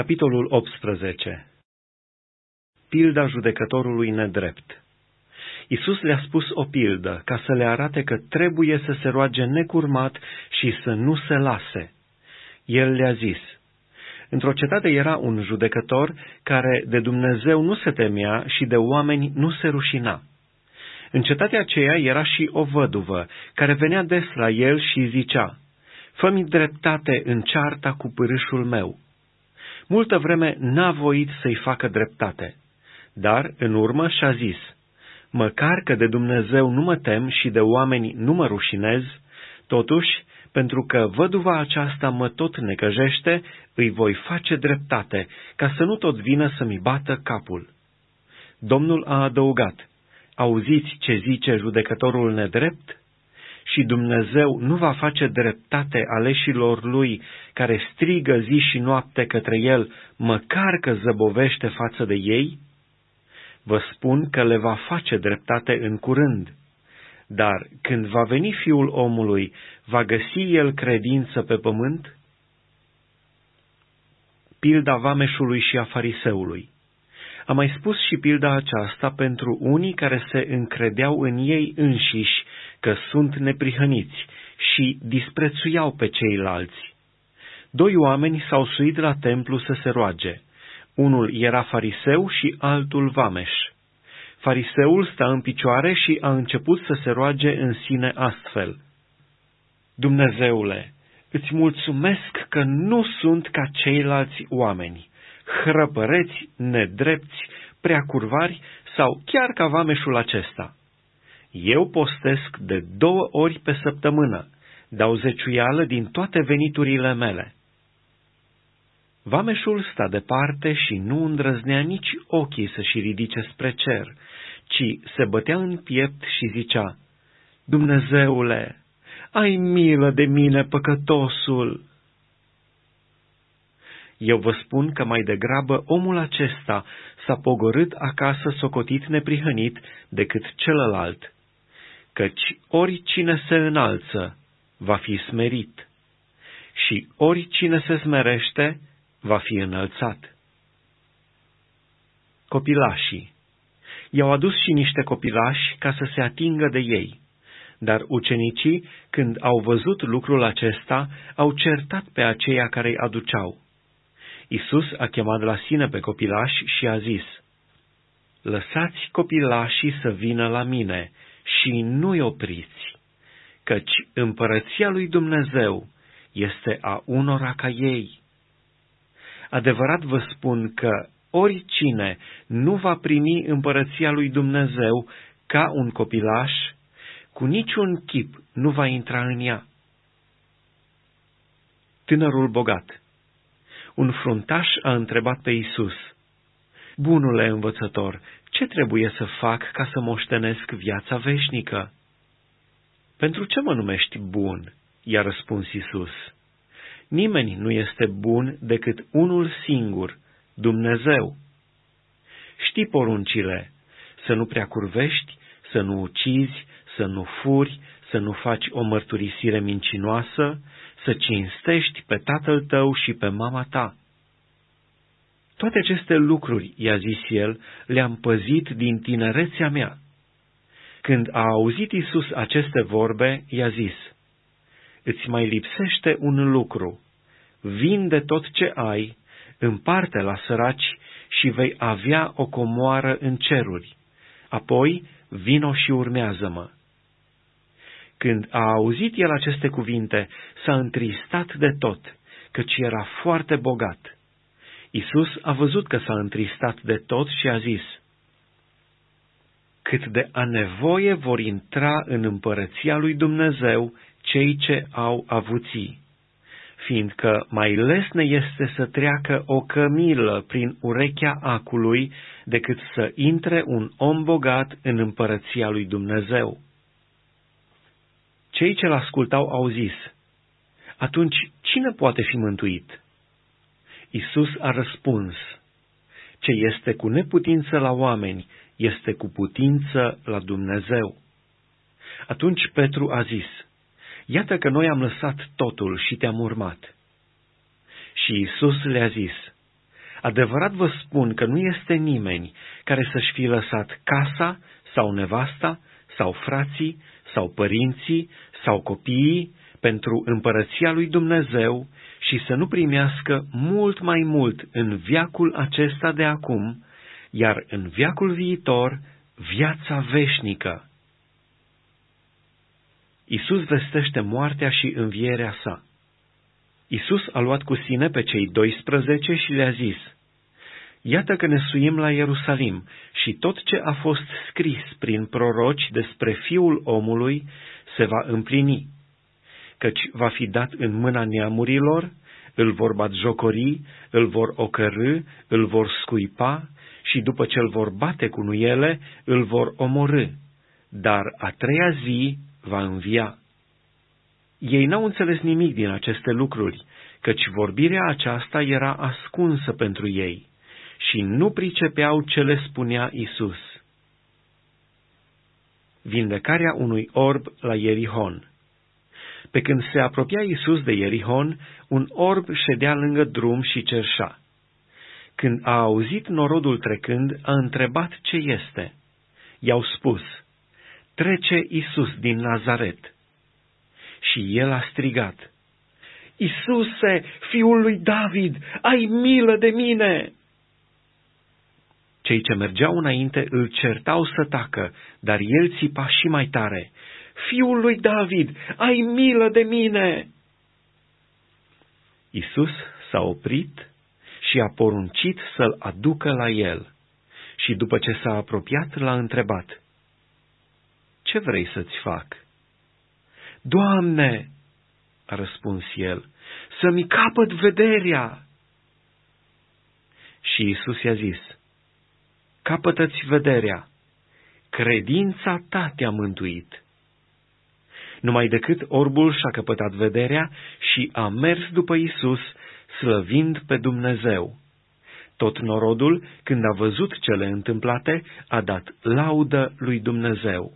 Capitolul 18 Pilda judecătorului nedrept Isus le-a spus o pildă ca să le arate că trebuie să se roage necurmat și să nu se lase. El le-a zis, Într-o cetate era un judecător care de Dumnezeu nu se temea și de oameni nu se rușina. În cetatea aceea era și o văduvă, care venea des la el și zicea, Fă-mi dreptate în cearta cu pârâșul meu multă vreme n-a voit să-i facă dreptate, dar în urmă și-a zis, măcar că de Dumnezeu nu mă tem și de oameni nu mă rușinez, totuși, pentru că văduva aceasta mă tot necăjește, îi voi face dreptate, ca să nu tot vină să-mi bată capul. Domnul a adăugat, auziți ce zice judecătorul nedrept? Și Dumnezeu nu va face dreptate aleșilor lui care strigă zi și noapte către el, măcar că zăbovește față de ei? Vă spun că le va face dreptate în curând. Dar când va veni fiul omului, va găsi el credință pe pământ? Pilda vameșului și a fariseului am mai spus și pilda aceasta pentru unii care se încredeau în ei înșiși că sunt neprihăniți și disprețuiau pe ceilalți. Doi oameni s-au suit la templu să se roage. Unul era fariseu și altul vameș. Fariseul sta în picioare și a început să se roage în sine astfel. Dumnezeule, îți mulțumesc că nu sunt ca ceilalți oameni hrăpăreți, nedrepți, prea curvari sau chiar ca vameșul acesta. Eu postesc de două ori pe săptămână, dau zeciuială din toate veniturile mele. Vameșul sta departe și nu îndrăznea nici ochii să-și ridice spre cer, ci se bătea în piept și zicea, Dumnezeule, ai milă de mine, păcătosul! Eu vă spun că mai degrabă omul acesta s-a pogorât acasă socotit neprihănit decât celălalt, căci oricine se înalță va fi smerit și oricine se smerește va fi înălțat. Copilașii I-au adus și niște copilași ca să se atingă de ei, dar ucenicii, când au văzut lucrul acesta, au certat pe aceia care îi aduceau. Isus a chemat la sine pe copilași și a zis, Lăsați copilașii să vină la mine și nu-i opriți, căci împărăția lui Dumnezeu este a unora ca ei. Adevărat vă spun că oricine nu va primi împărăția lui Dumnezeu ca un copilaș, cu niciun chip nu va intra în ea. Tânărul bogat un fruntaș a întrebat pe Isus, Bunule învățător, ce trebuie să fac ca să moștenesc viața veșnică? Pentru ce mă numești bun? i-a răspuns Isus. Nimeni nu este bun decât unul singur, Dumnezeu. Știi poruncile, să nu prea curvești, să nu ucizi, să nu furi, să nu faci o mărturisire mincinoasă, să cinstești pe tatăl tău și pe mama ta. Toate aceste lucruri, i-a zis el, le-am păzit din tinerețea mea. Când a auzit Isus aceste vorbe, i-a zis, Îți mai lipsește un lucru, vinde tot ce ai, împarte la săraci și vei avea o comoară în ceruri. Apoi vino și urmează-mă. Când a auzit el aceste cuvinte, s-a întristat de tot, căci era foarte bogat. Isus a văzut că s-a întristat de tot și a zis, Cât de a nevoie vor intra în împărăția lui Dumnezeu cei ce au avuții, fiindcă mai lesne este să treacă o cămilă prin urechea acului decât să intre un om bogat în împărăția lui Dumnezeu. Cei ce l-ascultau au zis, Atunci cine poate fi mântuit? Isus a răspuns, Ce este cu neputință la oameni, este cu putință la Dumnezeu. Atunci Petru a zis, Iată că noi am lăsat totul și te-am urmat. Și Isus le-a zis, Adevărat vă spun că nu este nimeni care să-și fi lăsat casa sau nevasta sau frații sau părinții sau copiii pentru împărăția lui Dumnezeu și să nu primească mult mai mult în viacul acesta de acum, iar în viacul viitor viața veșnică. Isus vestește moartea și învierea sa. Isus a luat cu sine pe cei 12 și le-a zis, Iată că ne suim la Ierusalim și tot ce a fost scris prin proroci despre Fiul omului se va împlini, căci va fi dat în mâna neamurilor, îl vor jocori, îl vor ocărâ, îl vor scuipa și după ce îl vor bate cu nuiele, îl vor omorâ, dar a treia zi va învia. Ei n-au înțeles nimic din aceste lucruri, căci vorbirea aceasta era ascunsă pentru ei și nu pricepeau ce le spunea Isus. Vindecarea unui orb la Ierihon Pe când se apropia Isus de Ierihon, un orb ședea lângă drum și cerșa. Când a auzit norodul trecând, a întrebat ce este. I-au spus, trece Isus din Nazaret. Și el a strigat, Isuse, fiul lui David, ai milă de mine! Cei ce mergeau înainte îl certau să tacă, dar el țipa și mai tare, Fiul lui David, ai milă de mine! Isus s-a oprit și a poruncit să-l aducă la el. Și după ce s-a apropiat, l-a întrebat, Ce vrei să-ți fac?" Doamne!" a răspuns el, să-mi capăt vederea!" Și Isus i-a zis, Capătă-ți vederea, credința ta te-a mântuit. Numai decât orbul și-a căpătat vederea și a mers după Isus, slăvind pe Dumnezeu. Tot norodul, când a văzut cele întâmplate, a dat laudă lui Dumnezeu.